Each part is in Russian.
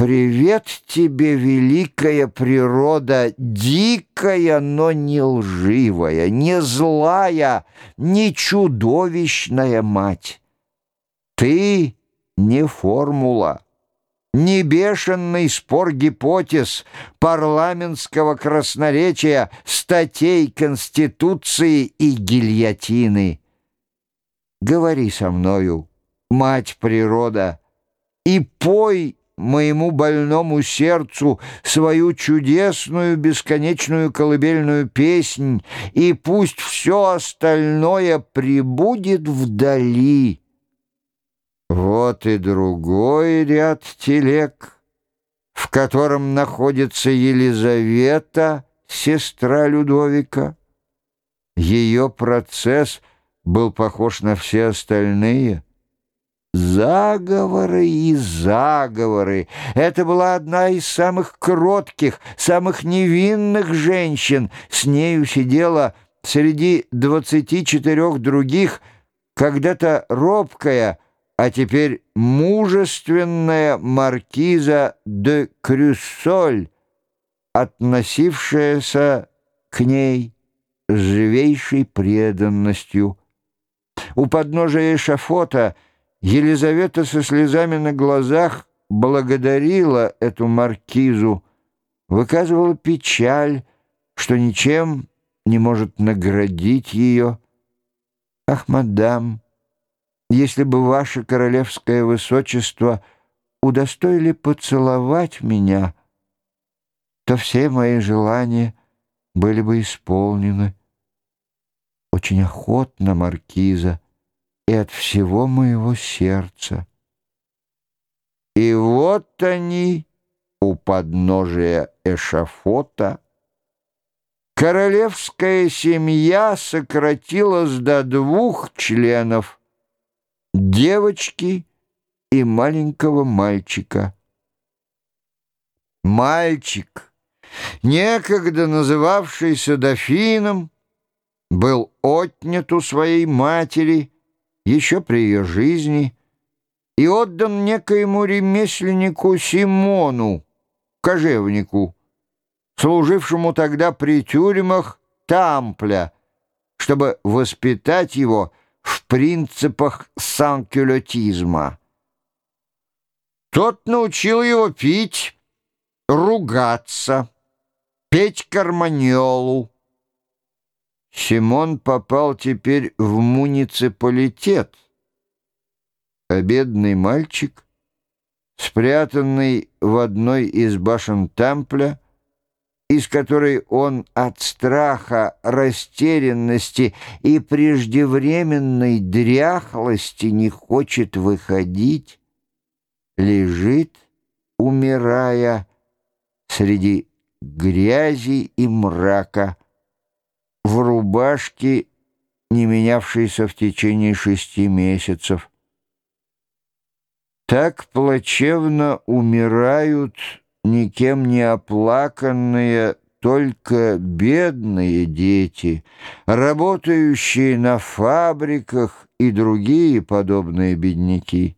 Привет тебе, великая природа, дикая, но не лживая, не злая, не чудовищная мать. Ты не формула, не бешеный спор гипотез парламентского красноречия, статей Конституции и гильотины. Говори со мною, мать природа, и пой моему больному сердцу свою чудесную бесконечную колыбельную песнь, и пусть все остальное прибудет вдали. Вот и другой ряд телег, в котором находится Елизавета, сестра Людовика. Ее процесс был похож на все остальные — Заговоры и заговоры. Это была одна из самых кротких, самых невинных женщин. С нею сидела среди двадцати четырех других когда-то робкая, а теперь мужественная маркиза де Крюссоль, относившаяся к ней с живейшей преданностью. У подножия эшафота — Елизавета со слезами на глазах благодарила эту маркизу, выказывала печаль, что ничем не может наградить ее. «Ах, мадам, если бы ваше королевское высочество удостоили поцеловать меня, то все мои желания были бы исполнены». Очень охотно, маркиза, и от всего моего сердца. И вот они у подножия эшафота. Королевская семья сократилась до двух членов — девочки и маленького мальчика. Мальчик, некогда называвшийся дофином, был отнят у своей матери — еще при ее жизни и отдан некоему ремесленнику Симону, кожевнику, служившему тогда при тюрьмах Тампля, чтобы воспитать его в принципах санкюлотизма. Тот научил его пить, ругаться, петь карманьолу, Симон попал теперь в муниципалитет, а бедный мальчик, спрятанный в одной из башен Тампля, из которой он от страха, растерянности и преждевременной дряхлости не хочет выходить, лежит, умирая среди грязи и мрака, в рубашке, не менявшейся в течение шести месяцев. Так плачевно умирают никем не оплаканные только бедные дети, работающие на фабриках и другие подобные бедняки.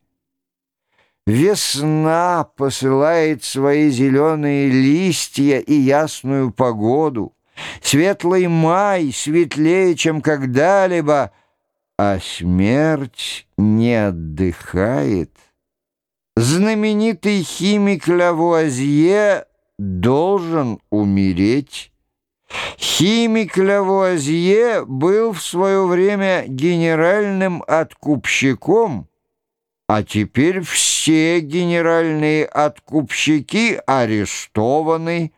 Весна посылает свои зеленые листья и ясную погоду — Светлый май светлее, чем когда-либо, а смерть не отдыхает. Знаменитый химик Лавуазье должен умереть. Химик Лавуазье был в свое время генеральным откупщиком, а теперь все генеральные откупщики арестованы,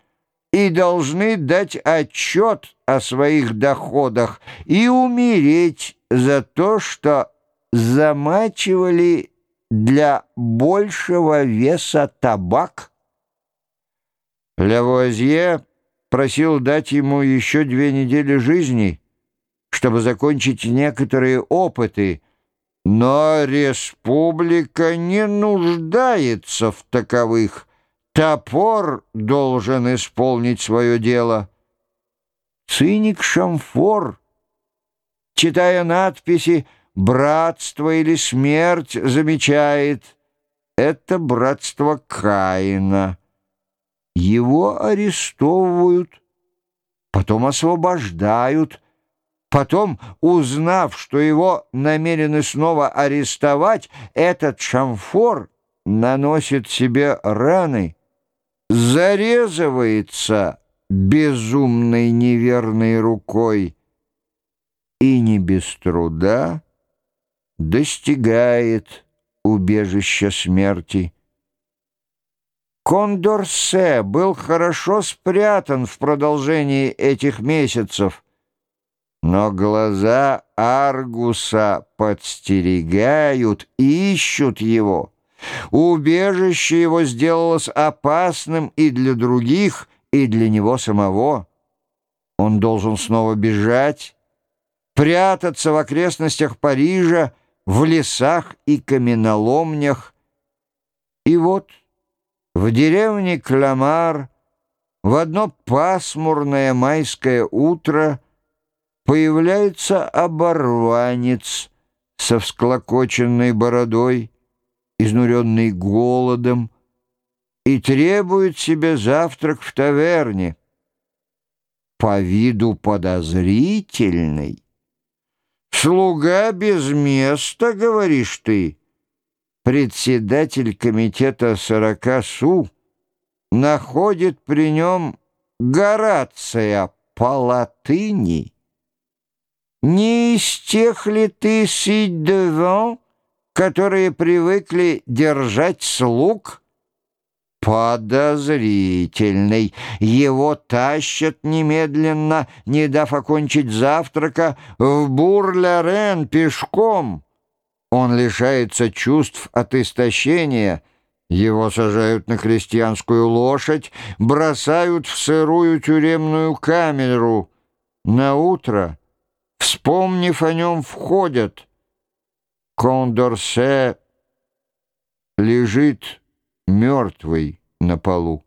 и должны дать отчет о своих доходах и умереть за то, что замачивали для большего веса табак. Лавуазье просил дать ему еще две недели жизни, чтобы закончить некоторые опыты, но республика не нуждается в таковых, Топор должен исполнить свое дело. Циник Шамфор, читая надписи «Братство» или «Смерть», замечает это братство Каина. Его арестовывают, потом освобождают, потом, узнав, что его намерены снова арестовать, этот шамфор наносит себе раны, зарезывается безумной неверной рукой и не без труда достигает убежища смерти. Кондорсе был хорошо спрятан в продолжении этих месяцев, но глаза Аргуса подстерегают, ищут его. Убежище его сделалось опасным и для других, и для него самого. Он должен снова бежать, прятаться в окрестностях Парижа, в лесах и каменоломнях. И вот в деревне Кламар в одно пасмурное майское утро появляется оборванец со всклокоченной бородой, изнуренный голодом, и требует себе завтрак в таверне. По виду подозрительный, «Слуга без места, говоришь ты?» Председатель комитета сорока су находит при нем Горация по латыни. Не из тех ли ты сидь которые привыкли держать слуг?» подозрительный. Его тащат немедленно, не дав окончить завтрака, в Бурлярен пешком. Он лишается чувств от истощения. Его сажают на крестьянскую лошадь, бросают в сырую тюремную камеру. На утро, вспомнив о нем, входят. Кондорсе лежит мертвый на полу.